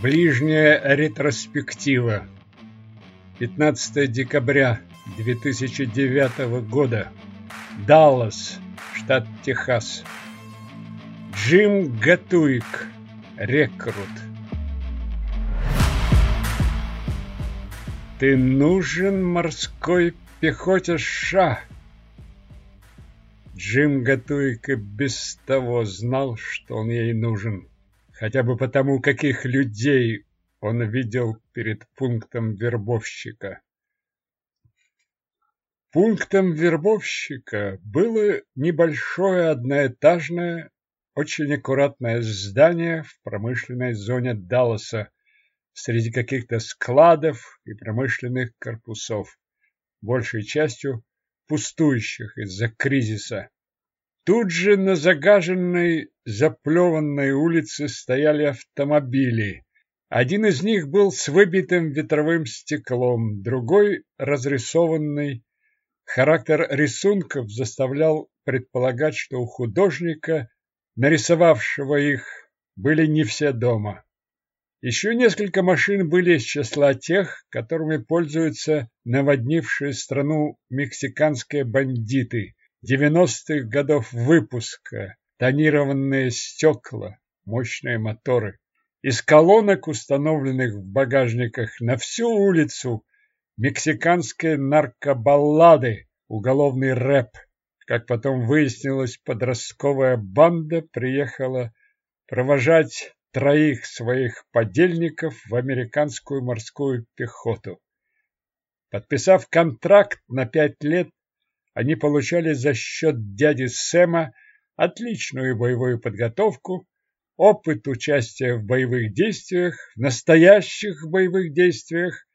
Ближняя ретроспектива. 15 декабря 2009 года. Даллас, штат Техас. Джим Гатуик, рекрут. Ты нужен морской пехоте США. Джим Гатуик и без того знал, что он ей нужен хотя бы потому, каких людей он видел перед пунктом вербовщика. Пунктом вербовщика было небольшое одноэтажное, очень аккуратное здание в промышленной зоне Далласа среди каких-то складов и промышленных корпусов, большей частью пустующих из-за кризиса. Тут же на загаженной, заплеванной улице стояли автомобили. Один из них был с выбитым ветровым стеклом, другой разрисованный. Характер рисунков заставлял предполагать, что у художника, нарисовавшего их, были не все дома. Еще несколько машин были из числа тех, которыми пользуются наводнившие страну мексиканские бандиты. 90-х годов выпуска, тонированные стекла, мощные моторы. Из колонок, установленных в багажниках на всю улицу, мексиканские наркобаллады, уголовный рэп. Как потом выяснилось, подростковая банда приехала провожать троих своих подельников в американскую морскую пехоту. Подписав контракт на пять лет, они получали за счет дяди Сэма отличную боевую подготовку, опыт участия в боевых действиях, в настоящих боевых действиях,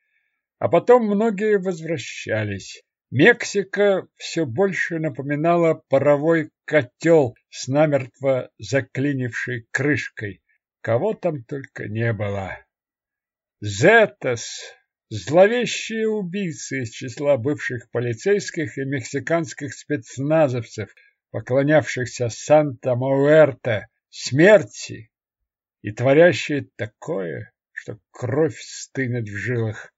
а потом многие возвращались. Мексика все больше напоминала паровой котел с намертво заклинившей крышкой. Кого там только не было. Зетас, Зловещие убийцы из числа бывших полицейских и мексиканских спецназовцев, поклонявшихся Санта-Муэрте, смерти и творящие такое, что кровь стынет в жилах.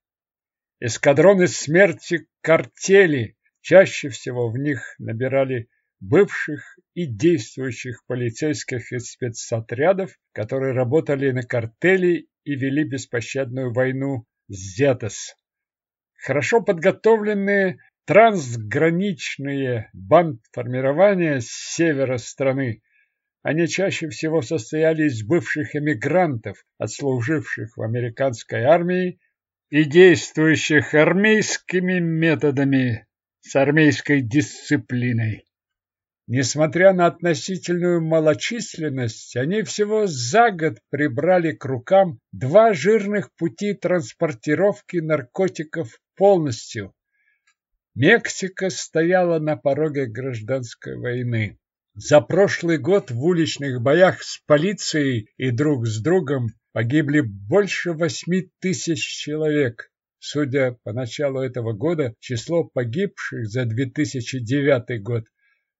Эскадроны смерти картели, чаще всего в них набирали бывших и действующих полицейских и спецотрядов, которые работали на картели и вели беспощадную войну Зетес. Хорошо подготовленные трансграничные бандформирования с севера страны. Они чаще всего состояли из бывших эмигрантов, отслуживших в американской армии и действующих армейскими методами с армейской дисциплиной. Несмотря на относительную малочисленность, они всего за год прибрали к рукам два жирных пути транспортировки наркотиков полностью. Мексика стояла на пороге гражданской войны. За прошлый год в уличных боях с полицией и друг с другом погибли больше восьми тысяч человек. Судя по началу этого года, число погибших за 2009 год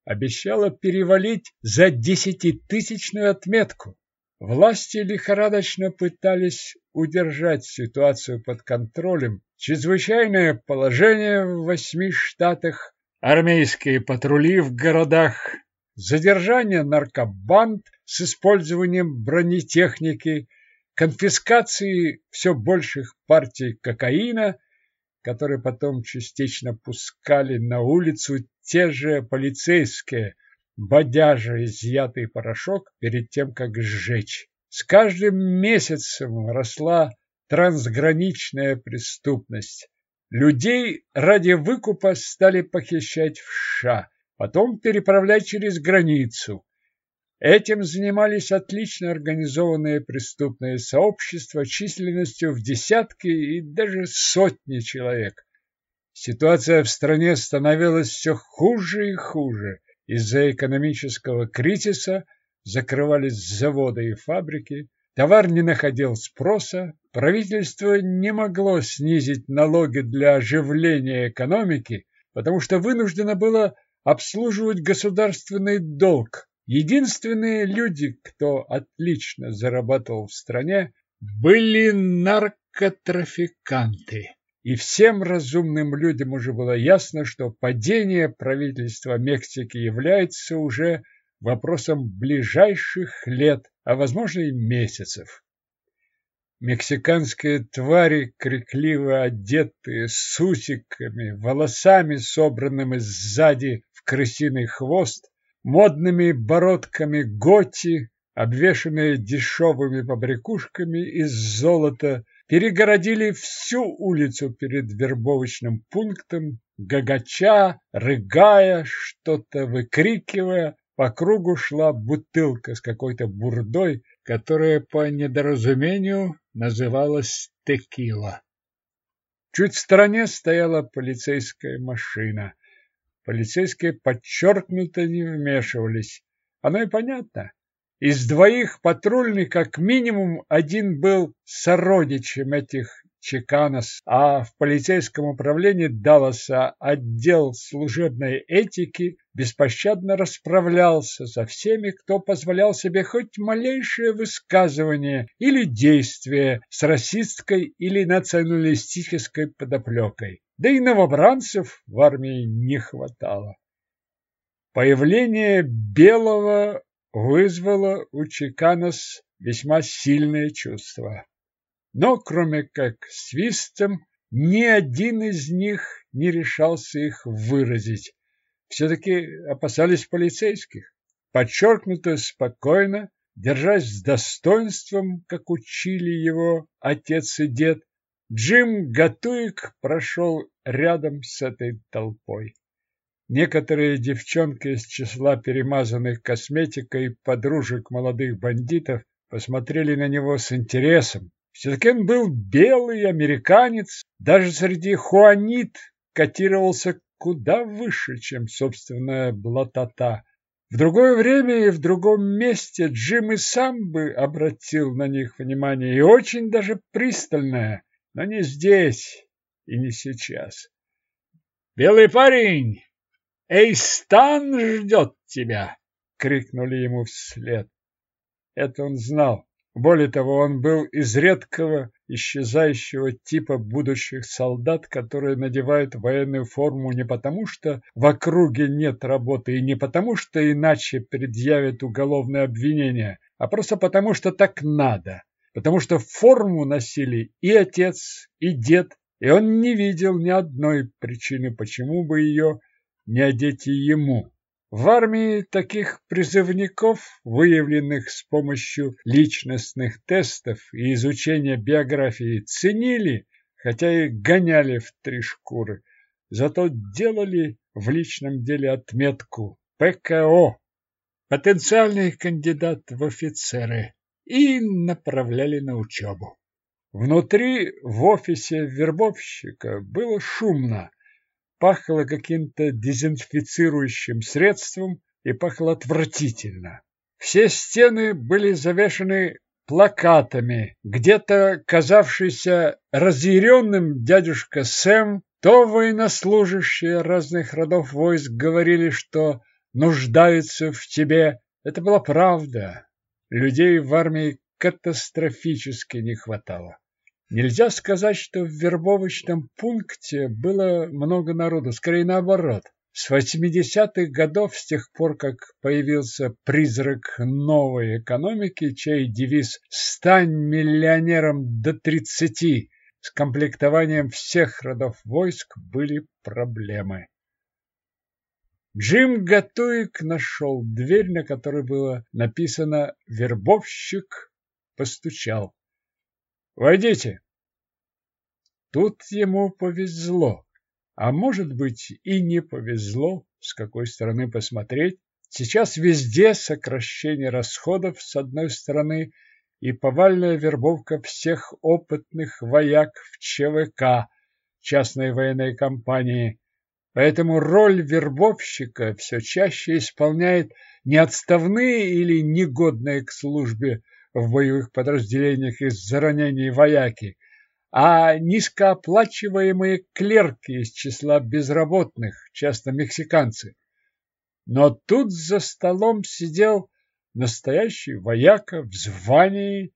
обещала перевалить за десятитысячную отметку. Власти лихорадочно пытались удержать ситуацию под контролем. Чрезвычайное положение в восьми штатах, армейские патрули в городах, задержание наркобанд с использованием бронетехники, конфискации все больших партий кокаина, которые потом частично пускали на улицу те же полицейские, бодяжа изъятый порошок перед тем, как сжечь. С каждым месяцем росла трансграничная преступность. Людей ради выкупа стали похищать в США, потом переправлять через границу. Этим занимались отлично организованные преступные сообщества численностью в десятки и даже сотни человек. Ситуация в стране становилась все хуже и хуже. Из-за экономического кризиса закрывались заводы и фабрики, товар не находил спроса, правительство не могло снизить налоги для оживления экономики, потому что вынуждено было обслуживать государственный долг. Единственные люди, кто отлично зарабатывал в стране, были наркотрафиканты. И всем разумным людям уже было ясно, что падение правительства Мексики является уже вопросом ближайших лет, а возможно и месяцев. Мексиканские твари, крикливо одетые, с усиками, волосами, собранными сзади в крысиный хвост, модными бородками готи, обвешанные дешевыми побрякушками из золота, перегородили всю улицу перед вербовочным пунктом, гагача, рыгая, что-то выкрикивая. По кругу шла бутылка с какой-то бурдой, которая по недоразумению называлась текила. Чуть в стороне стояла полицейская машина. Полицейские подчеркнуто не вмешивались. Оно и понятно. Из двоих патрульных как минимум один был сородичем этих Чеканос, а в полицейском управлении Далласа отдел служебной этики беспощадно расправлялся со всеми, кто позволял себе хоть малейшее высказывание или действие с расистской или националистической подоплекой. Да и новобранцев в армии не хватало. Появление белого вызвало у Чеканос весьма сильные чувства. Но кроме как свистом, ни один из них не решался их выразить. Все-таки опасались полицейских. Подчеркнуто спокойно, держась с достоинством, как учили его отец и дед, Джим Гатуик прошел рядом с этой толпой. Некоторые девчонки из числа перемазанных косметикой подружек молодых бандитов посмотрели на него с интересом. Все-таки он был белый американец, даже среди хуанит котировался куда выше, чем собственная блатота. В другое время и в другом месте Джим и сам бы обратил на них внимание, и очень даже пристальное, но не здесь и не сейчас. «Белый парень, Эйстан ждет тебя!» — крикнули ему вслед. Это он знал. Более того, он был из редкого, исчезающего типа будущих солдат, которые надевают военную форму не потому, что в округе нет работы, и не потому, что иначе предъявят уголовное обвинение, а просто потому, что так надо. Потому что форму носили и отец, и дед, и он не видел ни одной причины, почему бы ее не одеть ему. В армии таких призывников, выявленных с помощью личностных тестов и изучения биографии, ценили, хотя и гоняли в три шкуры. Зато делали в личном деле отметку ПКО, потенциальный кандидат в офицеры, и направляли на учебу. Внутри, в офисе вербовщика, было шумно пахло каким-то дезинфицирующим средством и пахло отвратительно. Все стены были завешаны плакатами. Где-то казавшийся разъяренным дядюшка Сэм, то военнослужащие разных родов войск говорили, что нуждаются в тебе. Это была правда. Людей в армии катастрофически не хватало. Нельзя сказать, что в вербовочном пункте было много народу, скорее наоборот. С 80-х годов, с тех пор, как появился призрак новой экономики, чей девиз «Стань миллионером до 30», с комплектованием всех родов войск были проблемы. Джим Гатуик нашел дверь, на которой было написано «Вербовщик», постучал. Войдите. Тут ему повезло, а может быть и не повезло, с какой стороны посмотреть. Сейчас везде сокращение расходов с одной стороны и повальная вербовка всех опытных вояк в ЧВК, частной военной компании. Поэтому роль вербовщика все чаще исполняет не отставные или негодные к службе в боевых подразделениях из-за ранений вояки, а низкооплачиваемые клерки из числа безработных, часто мексиканцы. Но тут за столом сидел настоящий вояка в звании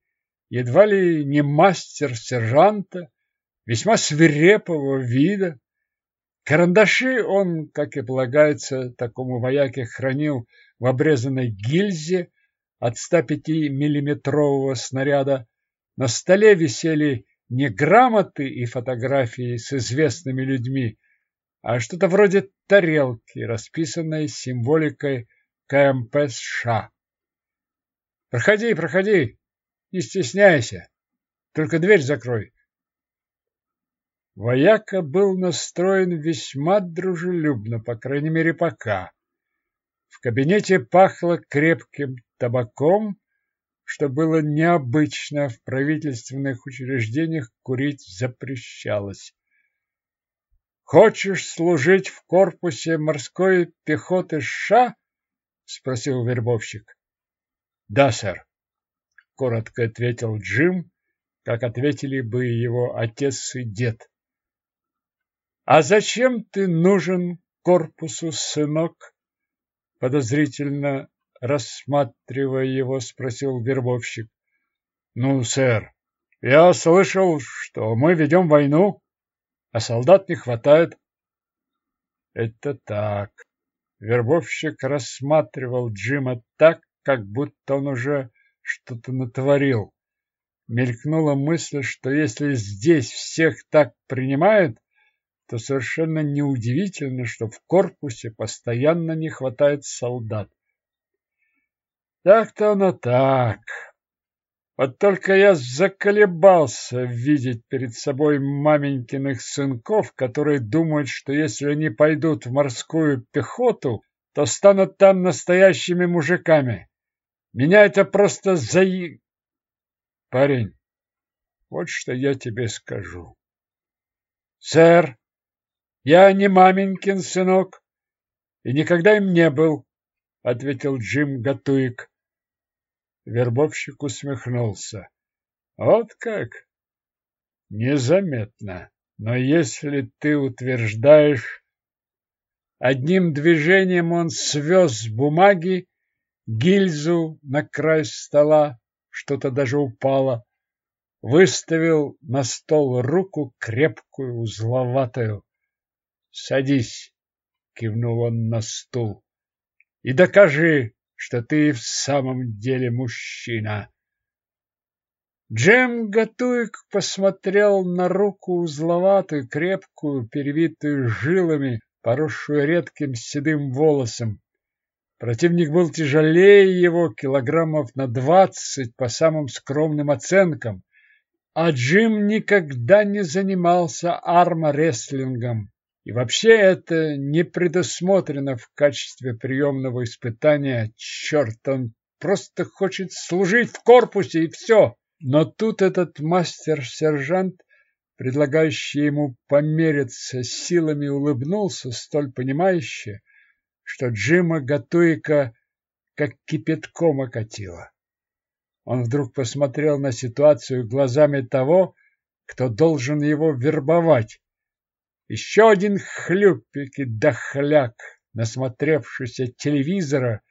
едва ли не мастер-сержанта, весьма свирепого вида. Карандаши он, как и полагается, такому вояке хранил в обрезанной гильзе от 105-миллиметрового снаряда. На столе висели не грамоты и фотографии с известными людьми, а что-то вроде тарелки, расписанной символикой КМП США. Проходи, проходи, не стесняйся, только дверь закрой. Вояка был настроен весьма дружелюбно, по крайней мере, пока. Кабинете пахло крепким табаком, что было необычно, в правительственных учреждениях курить запрещалось. «Хочешь служить в корпусе морской пехоты США?» — спросил вербовщик. «Да, сэр», — коротко ответил Джим, как ответили бы его отец и дед. «А зачем ты нужен корпусу, сынок?» Подозрительно рассматривая его, спросил вербовщик. «Ну, сэр, я слышал, что мы ведем войну, а солдат не хватает». «Это так». Вербовщик рассматривал Джима так, как будто он уже что-то натворил. Мелькнула мысль, что если здесь всех так принимают, то совершенно неудивительно, что в корпусе постоянно не хватает солдат. Так-то оно так. Вот только я заколебался видеть перед собой маменькиных сынков, которые думают, что если они пойдут в морскую пехоту, то станут там настоящими мужиками. Меня это просто заи... Парень, вот что я тебе скажу. Сэр, я не маменькин сынок и никогда им не был, ответил Джим Гатуик. Вербовщик усмехнулся. Вот как? Незаметно. Но если ты утверждаешь... Одним движением он свез бумаги, гильзу на край стола, что-то даже упало, выставил на стол руку крепкую, узловатую. Садись, кивнул он на стул, и докажи, что ты в самом деле мужчина. Джем Гатуик посмотрел на руку узловатую, крепкую, перевитую жилами, поросшую редким седым волосом. Противник был тяжелее его килограммов на двадцать по самым скромным оценкам, а Джим никогда не занимался арморестлингом. И вообще это не предусмотрено в качестве приемного испытания. Черт, он просто хочет служить в корпусе и все. Но тут этот мастер-сержант, предлагающий ему помериться силами, улыбнулся столь понимающе, что Джима Гатуика как кипятком окатило. Он вдруг посмотрел на ситуацию глазами того, кто должен его вербовать. Еще один хлюпик и дохляк, насмотревшийся телевизора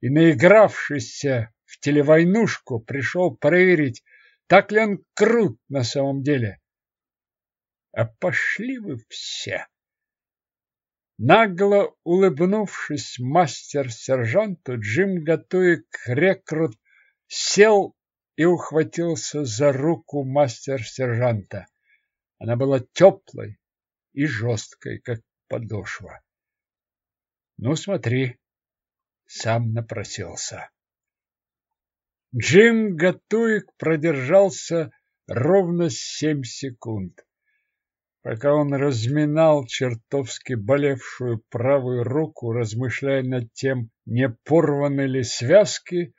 и наигравшийся в телевойнушку, пришел проверить, так ли он крут на самом деле. А пошли вы все! Нагло улыбнувшись мастер-сержанту, Джим Гатуик рекрут сел и ухватился за руку мастер-сержанта. Она была теплой, и жесткой, как подошва. Ну, смотри, сам напросился. Джим Гатуик продержался ровно семь секунд. Пока он разминал чертовски болевшую правую руку, размышляя над тем, не порваны ли связки,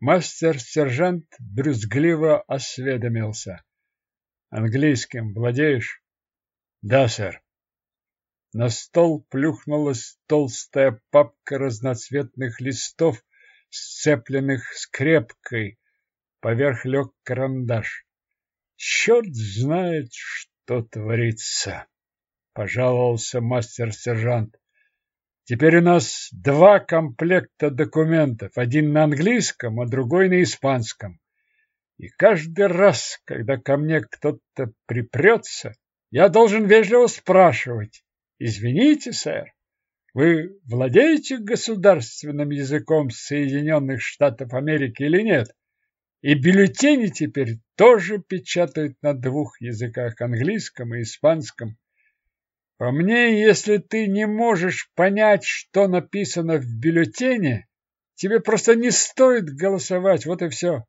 мастер-сержант брюзгливо осведомился. «Английским владеешь?» Да, сэр. На стол плюхнулась толстая папка разноцветных листов, сцепленных скрепкой. Поверх лег карандаш. Черт знает, что творится, пожаловался мастер-сержант. Теперь у нас два комплекта документов, один на английском, а другой на испанском. И каждый раз, когда ко мне кто-то припрется, я должен вежливо спрашивать. Извините, сэр, вы владеете государственным языком Соединенных Штатов Америки или нет? И бюллетени теперь тоже печатают на двух языках, английском и испанском. По мне, если ты не можешь понять, что написано в бюллетене, тебе просто не стоит голосовать, вот и все.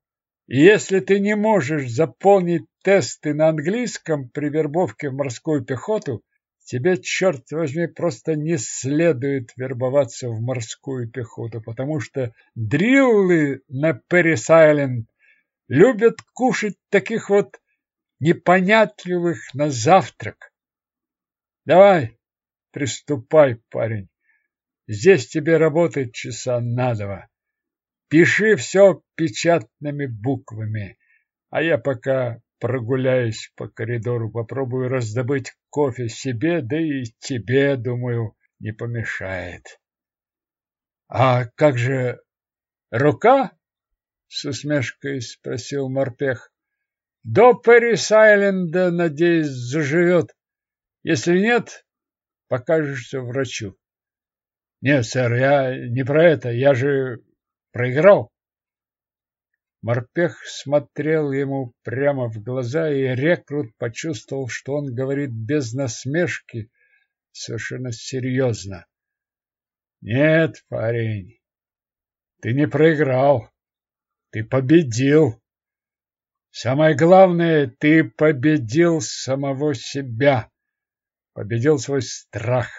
Если ты не можешь заполнить тесты на английском при вербовке в морскую пехоту, тебе, черт возьми, просто не следует вербоваться в морскую пехоту, потому что дриллы на Перрис-Айленд любят кушать таких вот непонятливых на завтрак. Давай, приступай, парень. Здесь тебе работать часа на два. Пиши все печатными буквами, а я пока прогуляюсь по коридору, попробую раздобыть кофе себе, да и тебе, думаю, не помешает. А как же рука? С усмешкой спросил морпех. До Пэрис-Айленда, надеюсь, заживет. Если нет, покажешься врачу. Нет, сэр, я не про это, я же проиграл. Морпех смотрел ему прямо в глаза, и рекрут почувствовал, что он говорит без насмешки, совершенно серьезно. Нет, парень, ты не проиграл, ты победил. Самое главное, ты победил самого себя победил свой страх.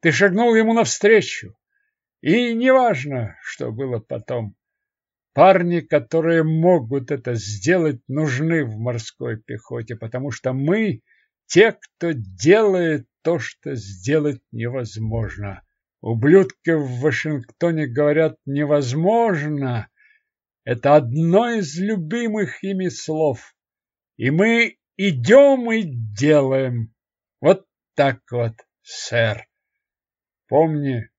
Ты шагнул ему навстречу. И неважно, что было потом. Парни, которые могут это сделать, нужны в морской пехоте, потому что мы те, кто делает то, что сделать невозможно. Ублюдки в Вашингтоне говорят «невозможно». Это одно из любимых ими слов. И мы идем и делаем. Вот так вот, сэр. Помни,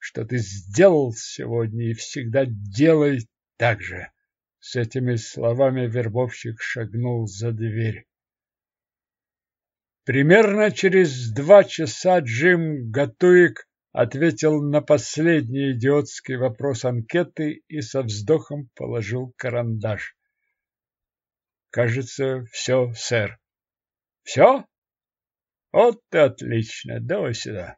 что ты сделал сегодня и всегда делай так же. С этими словами вербовщик шагнул за дверь. Примерно через два часа Джим Гатуик ответил на последний идиотский вопрос анкеты и со вздохом положил карандаш. Кажется, все, сэр. Все? Вот отлично, давай сюда.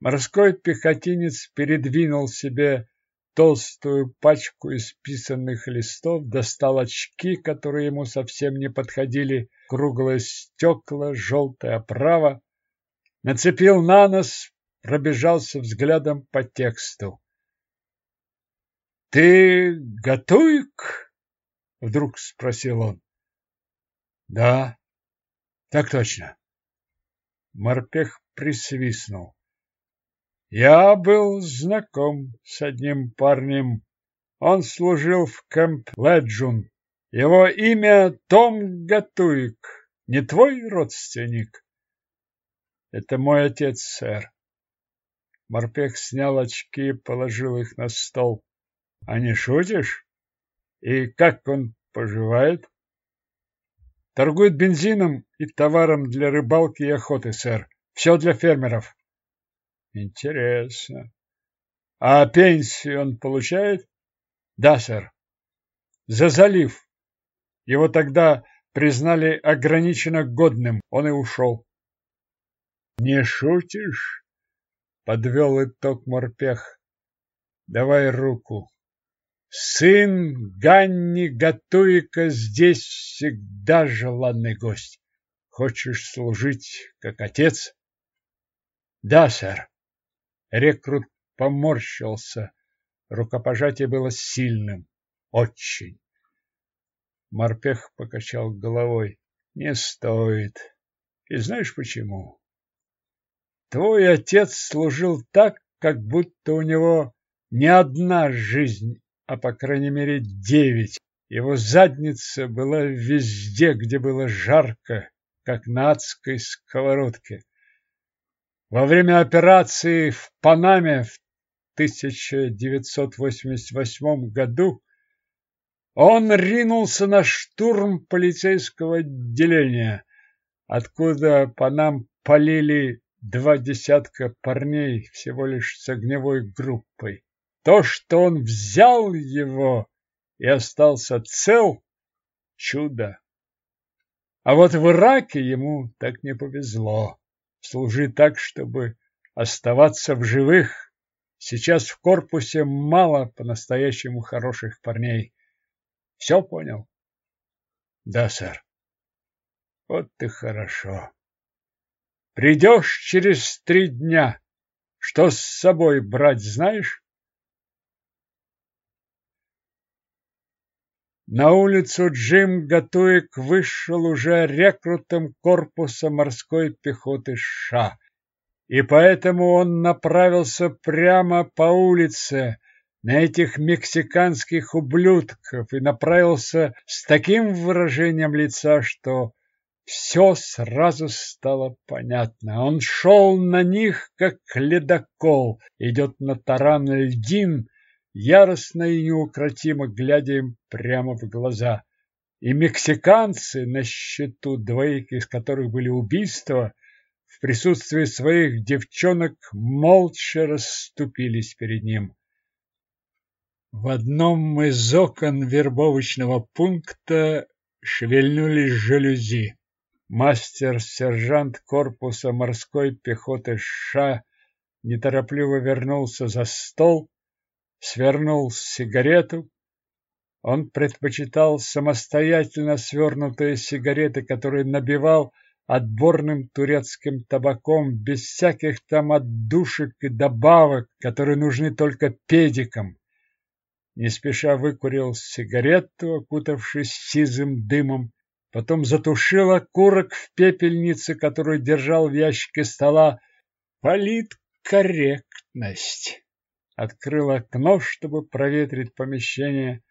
Морской пехотинец передвинул себе толстую пачку исписанных листов, достал очки, которые ему совсем не подходили, круглое стекла, желтая оправа, нацепил на нос, пробежался взглядом по тексту. — Ты готуек? — вдруг спросил он. — Да, так точно. Морпех присвистнул. Я был знаком с одним парнем. Он служил в Кэмп Леджун. Его имя Том Гатуик. Не твой родственник? Это мой отец, сэр. Морпех снял очки и положил их на стол. А не шутишь? И как он поживает? Торгует бензином и товаром для рыбалки и охоты, сэр. Все для фермеров. Интересно. А пенсию он получает? Да, сэр. За залив. Его тогда признали ограниченно годным. Он и ушел. Не шутишь? Подвел итог морпех. Давай руку. Сын Ганни Гатуика здесь всегда желанный гость. Хочешь служить как отец? Да, сэр. Рекрут поморщился. Рукопожатие было сильным. Очень. Морпех покачал головой. Не стоит. И знаешь почему? Твой отец служил так, как будто у него не одна жизнь а по крайней мере девять. Его задница была везде, где было жарко, как на адской сковородке. Во время операции в Панаме в 1988 году Он ринулся на штурм полицейского отделения, откуда по нам полили два десятка парней всего лишь с огневой группой. То, что он взял его и остался цел, чудо. А вот в Ираке ему так не повезло. Служи так, чтобы оставаться в живых. Сейчас в корпусе мало по-настоящему хороших парней. Все понял? Да, сэр. Вот ты хорошо. Придешь через три дня. Что с собой брать, знаешь? На улицу Джим Гатуик вышел уже рекрутом корпуса морской пехоты США, и поэтому он направился прямо по улице на этих мексиканских ублюдков и направился с таким выражением лица, что все сразу стало понятно. Он шел на них, как ледокол идет на таран льдин, яростно и неукротимо глядя им прямо в глаза. И мексиканцы, на счету двоих из которых были убийства, в присутствии своих девчонок молча расступились перед ним. В одном из окон вербовочного пункта шевельнулись жалюзи. Мастер-сержант корпуса морской пехоты США неторопливо вернулся за стол, свернул сигарету. Он предпочитал самостоятельно свернутые сигареты, которые набивал отборным турецким табаком, без всяких там отдушек и добавок, которые нужны только педикам. Не спеша выкурил сигарету, окутавшись сизым дымом, потом затушил окурок в пепельнице, которую держал в ящике стола. Политкорректность. Открыл окно, чтобы проветрить помещение.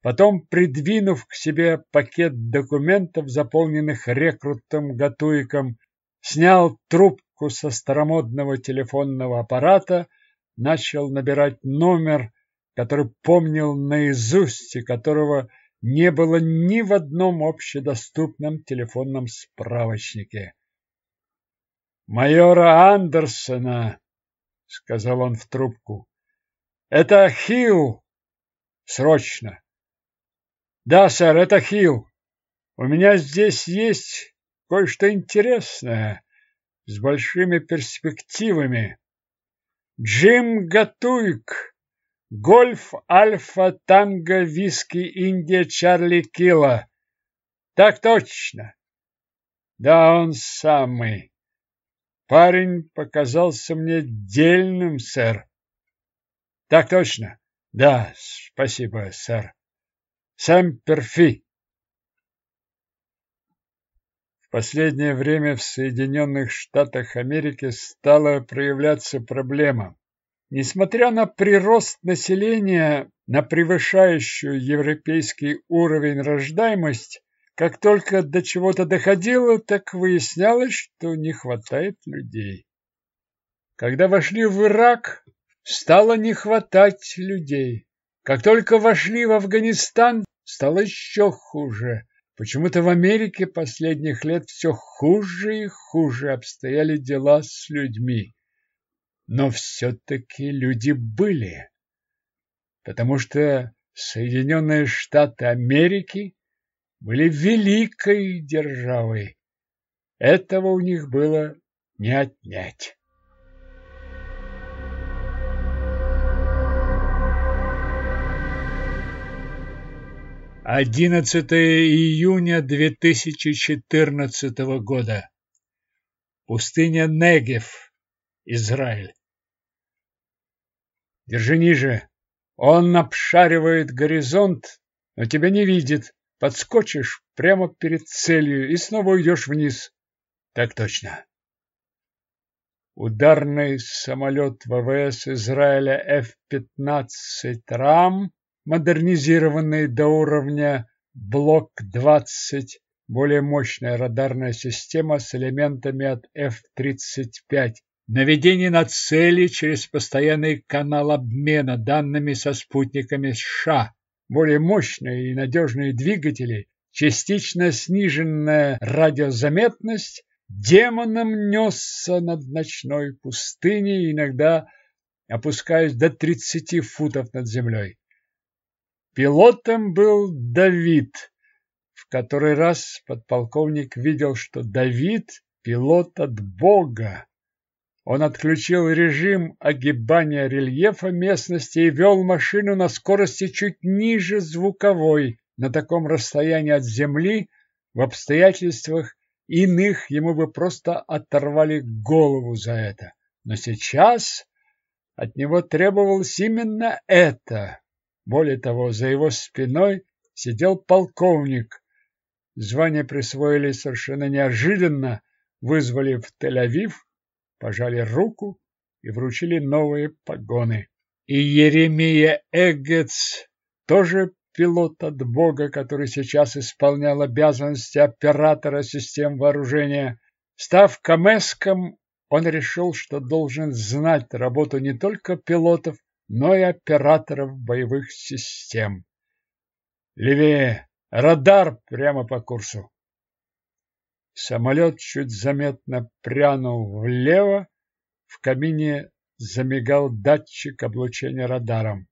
Потом, придвинув к себе пакет документов, заполненных рекрутом Гатуиком, снял трубку со старомодного телефонного аппарата, начал набирать номер, который помнил наизусть и которого не было ни в одном общедоступном телефонном справочнике. «Майора Андерсона», — сказал он в трубку, — «это Хилл. Срочно». «Да, сэр, это Хилл. У меня здесь есть кое-что интересное, с большими перспективами. Джим Гатуик» Гольф Альфа Танго Виски Индия Чарли Килла. Так точно. Да, он самый. Парень показался мне дельным, сэр. Так точно. Да, спасибо, сэр. Сэм Перфи. В последнее время в Соединенных Штатах Америки стала проявляться проблема. Несмотря на прирост населения, на превышающую европейский уровень рождаемость, как только до чего-то доходило, так выяснялось, что не хватает людей. Когда вошли в Ирак, стало не хватать людей. Как только вошли в Афганистан, стало еще хуже. Почему-то в Америке последних лет все хуже и хуже обстояли дела с людьми но все-таки люди были, потому что Соединенные Штаты Америки были великой державой. Этого у них было не отнять. 11 июня 2014 года. Пустыня Негев, Израиль. Держи ниже. Он обшаривает горизонт, но тебя не видит. Подскочишь прямо перед целью и снова уйдешь вниз. Так точно. Ударный самолет ВВС Израиля F-15 РАМ, модернизированный до уровня Блок-20, более мощная радарная система с элементами от F-35, наведение на цели через постоянный канал обмена данными со спутниками США, более мощные и надежные двигатели, частично сниженная радиозаметность, демоном несся над ночной пустыней, иногда опускаясь до 30 футов над землей. Пилотом был Давид. В который раз подполковник видел, что Давид – пилот от Бога. Он отключил режим огибания рельефа местности и вел машину на скорости чуть ниже звуковой. На таком расстоянии от земли в обстоятельствах иных ему бы просто оторвали голову за это. Но сейчас от него требовалось именно это. Более того, за его спиной сидел полковник. Звание присвоили совершенно неожиданно, вызвали в Тель-Авив, пожали руку и вручили новые погоны. И Еремия Эггетс, тоже пилот от Бога, который сейчас исполнял обязанности оператора систем вооружения, став камеском, он решил, что должен знать работу не только пилотов, но и операторов боевых систем. Левее! Радар прямо по курсу! Самолет чуть заметно прянул влево, в кабине замигал датчик облучения радаром.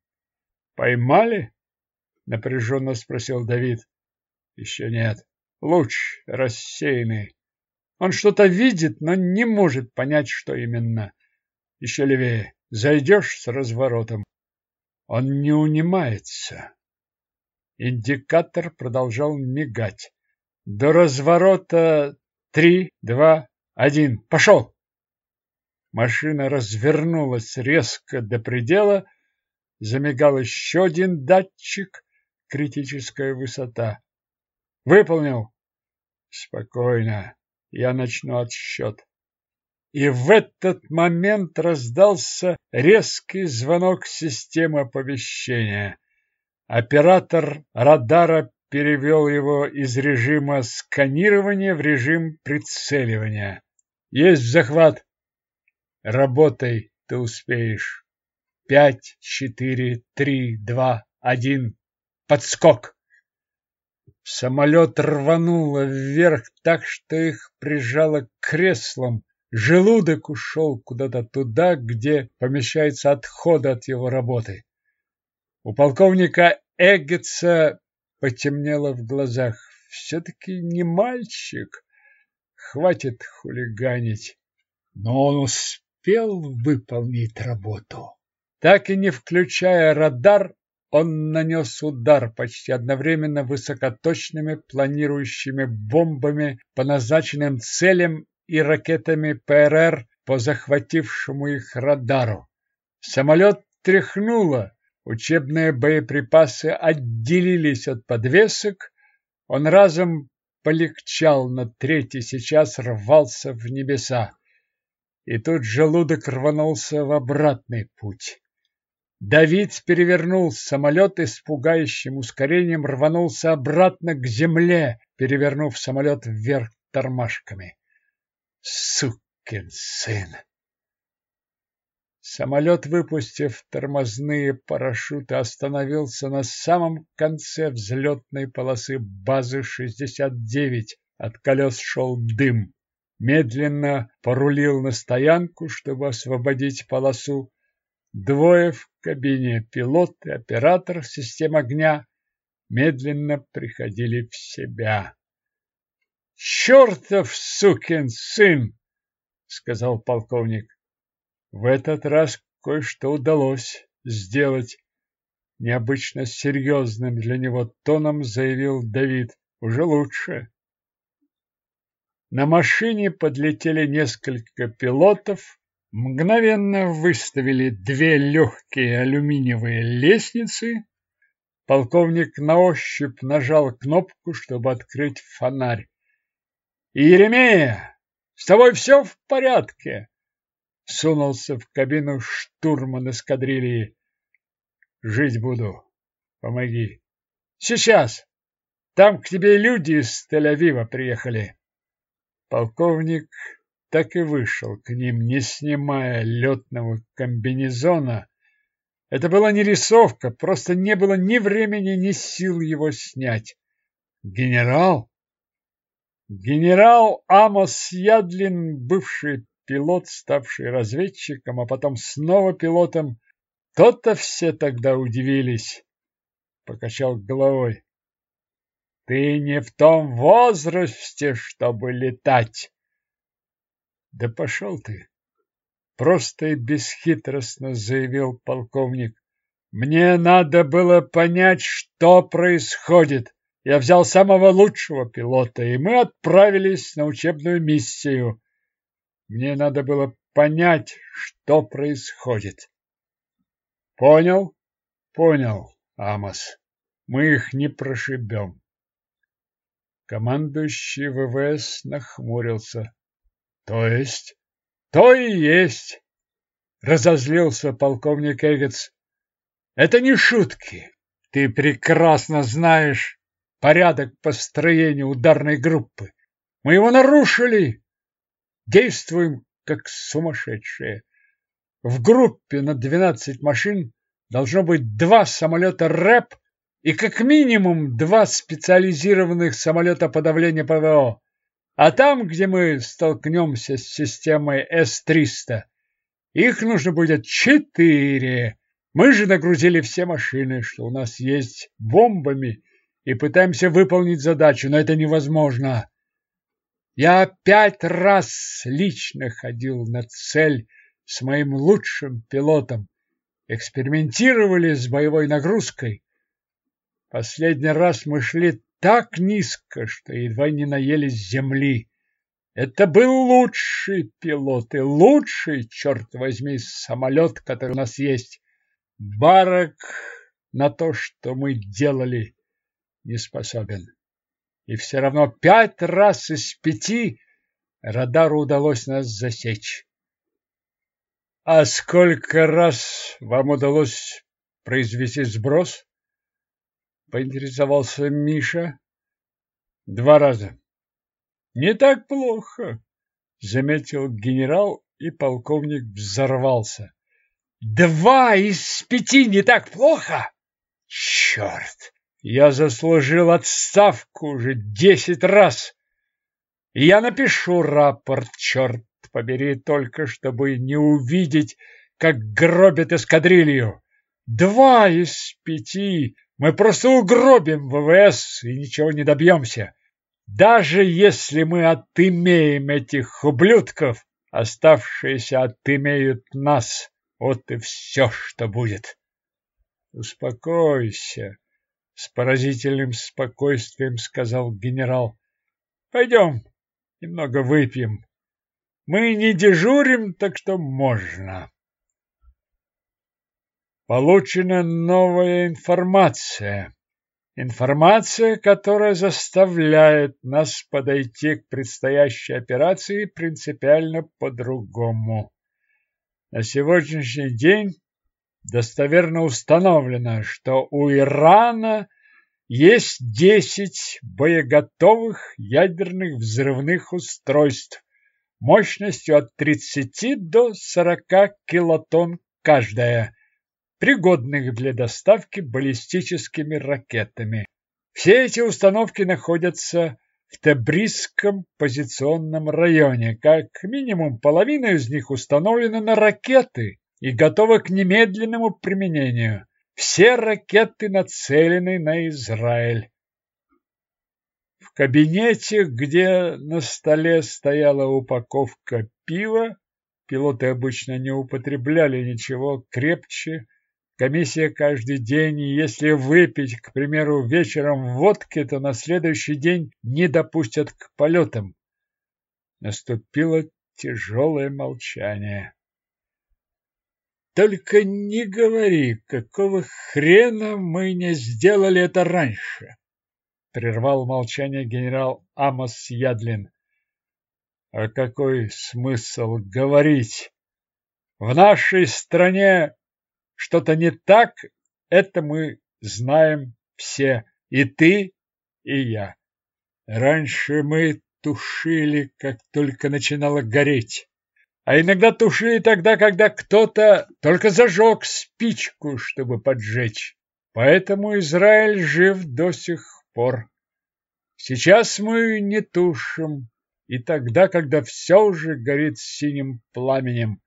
«Поймали?» — напряженно спросил Давид. «Еще нет. Луч рассеянный. Он что-то видит, но не может понять, что именно. Еще левее. Зайдешь с разворотом. Он не унимается. Индикатор продолжал мигать. До разворота три, два, один. Пошел! Машина развернулась резко до предела. Замигал еще один датчик. Критическая высота. Выполнил. Спокойно. Я начну отсчет. И в этот момент раздался резкий звонок системы оповещения. Оператор радара перевел его из режима сканирования в режим прицеливания. Есть захват. Работай, ты успеешь. Пять, четыре, три, два, один. Подскок. Самолет рвануло вверх так, что их прижало к креслам. Желудок ушел куда-то туда, где помещается отход от его работы. У полковника Эггетса потемнело в глазах. Все-таки не мальчик. Хватит хулиганить. Но он успел выполнить работу. Так и не включая радар, он нанес удар почти одновременно высокоточными планирующими бомбами по назначенным целям и ракетами ПРР по захватившему их радару. Самолет тряхнуло, учебные боеприпасы отделились от подвесок, он разом полегчал на третий, сейчас рвался в небеса. И тут желудок рванулся в обратный путь. Давид перевернул самолет и с пугающим ускорением рванулся обратно к земле, перевернув самолет вверх тормашками. Сукин сын! Самолет, выпустив тормозные парашюты, остановился на самом конце взлетной полосы базы 69. От колес шел дым. Медленно порулил на стоянку, чтобы освободить полосу. Двое в кабине, пилот и оператор систем огня, медленно приходили в себя. «Чертов сукин сын!» — сказал полковник. В этот раз кое-что удалось сделать. Необычно серьезным для него тоном заявил Давид. Уже лучше. На машине подлетели несколько пилотов, мгновенно выставили две легкие алюминиевые лестницы. Полковник на ощупь нажал кнопку, чтобы открыть фонарь. «Еремея, с тобой все в порядке?» Сунулся в кабину штурман эскадрильи. «Жить буду. Помоги». «Сейчас. Там к тебе люди из Тель-Авива приехали». Полковник так и вышел к ним, не снимая летного комбинезона, Это была не рисовка, просто не было ни времени, ни сил его снять. Генерал? Генерал Амос Ядлин, бывший пилот, ставший разведчиком, а потом снова пилотом, то-то все тогда удивились. Покачал головой. Ты не в том возрасте, чтобы летать. Да пошел ты. Просто и бесхитростно заявил полковник. Мне надо было понять, что происходит. Я взял самого лучшего пилота, и мы отправились на учебную миссию. Мне надо было понять, что происходит. Понял? Понял, Амос. Мы их не прошибем. Командующий ВВС нахмурился. То есть? То и есть, разозлился полковник Эггетс. Это не шутки. Ты прекрасно знаешь порядок построения ударной группы. Мы его нарушили. Действуем как сумасшедшие. В группе на 12 машин должно быть два самолета РЭП и как минимум два специализированных самолета подавления ПВО. А там, где мы столкнемся с системой С-300, их нужно будет четыре. Мы же нагрузили все машины, что у нас есть, бомбами и пытаемся выполнить задачу, но это невозможно. Я пять раз лично ходил на цель с моим лучшим пилотом. Экспериментировали с боевой нагрузкой. Последний раз мы шли так низко, что едва не наелись земли. Это был лучший пилот и лучший, черт возьми, самолет, который у нас есть. Барак на то, что мы делали, не способен. И все равно пять раз из пяти радару удалось нас засечь. А сколько раз вам удалось произвести сброс? поинтересовался Миша. Два раза. Не так плохо, заметил генерал, и полковник взорвался. Два из пяти не так плохо? Черт! Я заслужил отставку уже десять раз. я напишу рапорт, черт побери, только чтобы не увидеть, как гробят эскадрилью. Два из пяти мы просто угробим ВВС и ничего не добьемся. Даже если мы отымеем этих ублюдков, оставшиеся отымеют нас. Вот и все, что будет. Успокойся, с поразительным спокойствием сказал генерал. Пойдем, немного выпьем. Мы не дежурим, так что можно. Получена новая информация. Информация, которая заставляет нас подойти к предстоящей операции принципиально по-другому. На сегодняшний день достоверно установлено, что у Ирана есть 10 боеготовых ядерных взрывных устройств мощностью от 30 до 40 килотонн каждая пригодных для доставки баллистическими ракетами. Все эти установки находятся в Тебрисском позиционном районе. Как минимум половина из них установлена на ракеты и готова к немедленному применению. Все ракеты нацелены на Израиль. В кабинете, где на столе стояла упаковка пива, пилоты обычно не употребляли ничего крепче Комиссия каждый день, и если выпить, к примеру, вечером водки, то на следующий день не допустят к полетам. Наступило тяжелое молчание. Только не говори, какого хрена мы не сделали это раньше, прервал молчание генерал Амос Ядлин. А какой смысл говорить? В нашей стране что-то не так, это мы знаем все, и ты, и я. Раньше мы тушили, как только начинало гореть. А иногда тушили тогда, когда кто-то только зажег спичку, чтобы поджечь. Поэтому Израиль жив до сих пор. Сейчас мы не тушим, и тогда, когда все уже горит синим пламенем.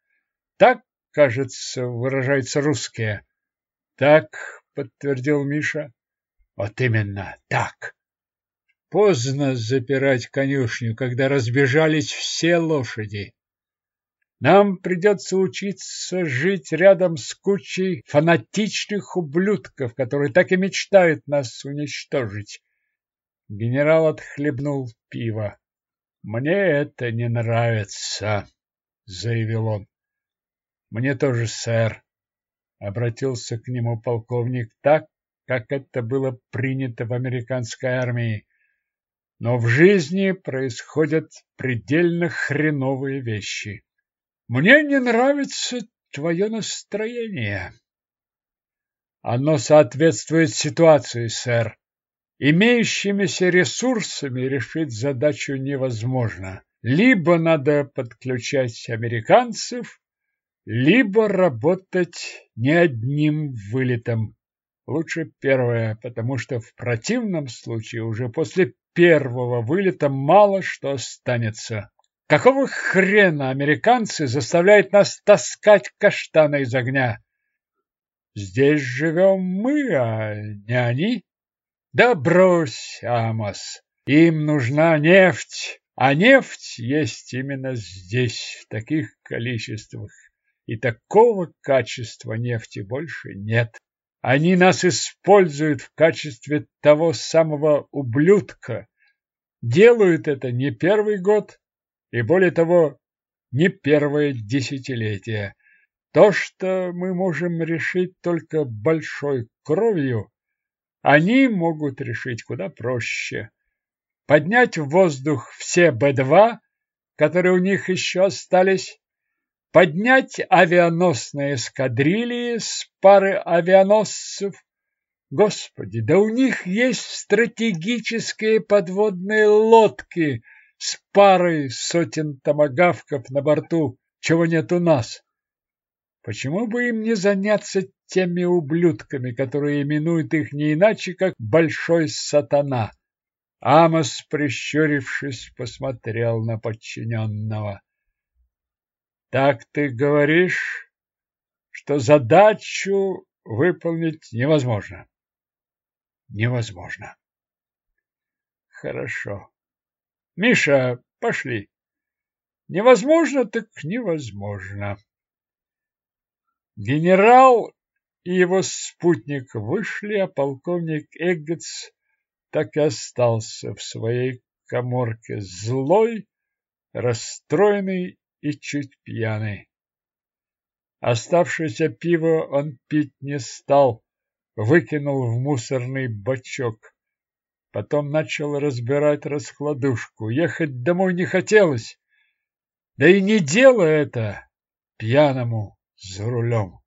Так, кажется, выражаются русские. Так, подтвердил Миша. Вот именно так. Поздно запирать конюшню, когда разбежались все лошади. Нам придется учиться жить рядом с кучей фанатичных ублюдков, которые так и мечтают нас уничтожить. Генерал отхлебнул пиво. Мне это не нравится, заявил он. Мне тоже, сэр, обратился к нему полковник так, как это было принято в американской армии. Но в жизни происходят предельно хреновые вещи. Мне не нравится твое настроение. Оно соответствует ситуации, сэр. Имеющимися ресурсами решить задачу невозможно. Либо надо подключать американцев, либо работать не одним вылетом. Лучше первое, потому что в противном случае уже после первого вылета мало что останется. Какого хрена американцы заставляют нас таскать каштаны из огня? Здесь живем мы, а не они. Да брось, Амос, им нужна нефть, а нефть есть именно здесь, в таких количествах. И такого качества нефти больше нет. Они нас используют в качестве того самого ублюдка. Делают это не первый год, и более того, не первое десятилетие. То, что мы можем решить только большой кровью, они могут решить куда проще. Поднять в воздух все Б-2, которые у них еще остались, поднять авианосные эскадрильи с пары авианосцев. Господи, да у них есть стратегические подводные лодки – с парой сотен томагавков на борту, чего нет у нас. Почему бы им не заняться теми ублюдками, которые именуют их не иначе, как Большой Сатана? Амос, прищурившись, посмотрел на подчиненного. Так ты говоришь, что задачу выполнить невозможно? Невозможно. Хорошо. Миша, пошли. Невозможно, так невозможно. Генерал и его спутник вышли, а полковник Эггетс так и остался в своей коморке злой, расстроенный и чуть пьяный. Оставшееся пиво он пить не стал, выкинул в мусорный бачок. Потом начал разбирать раскладушку. Ехать домой не хотелось. Да и не дело это пьяному за рулем.